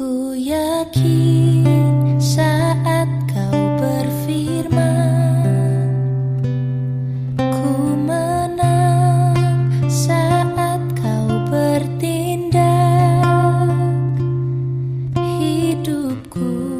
Ku yakin saat kau berfirman Ku menang saat kau bertindak. Hidupku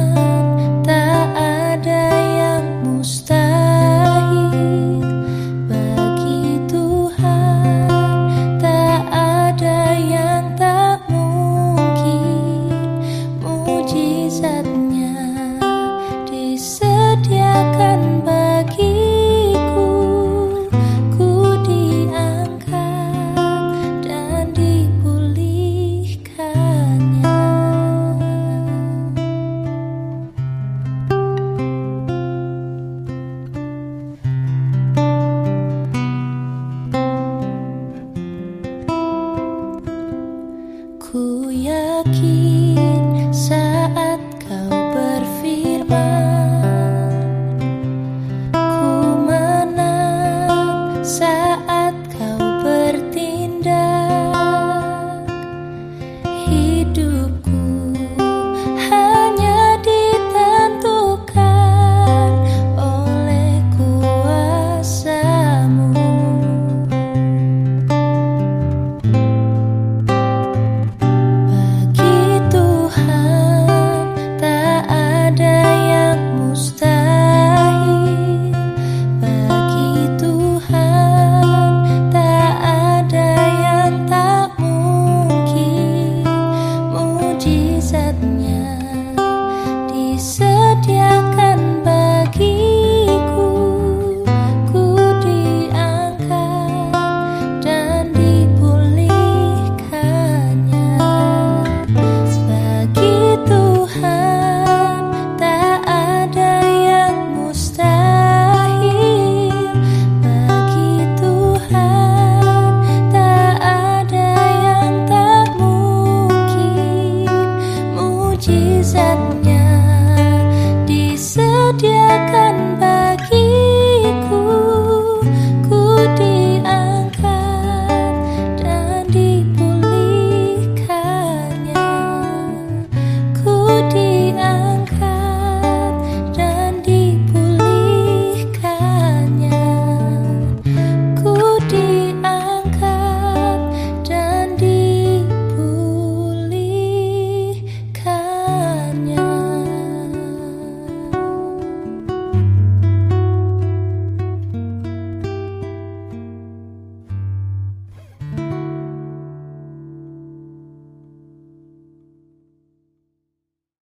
said. adatnya disediakan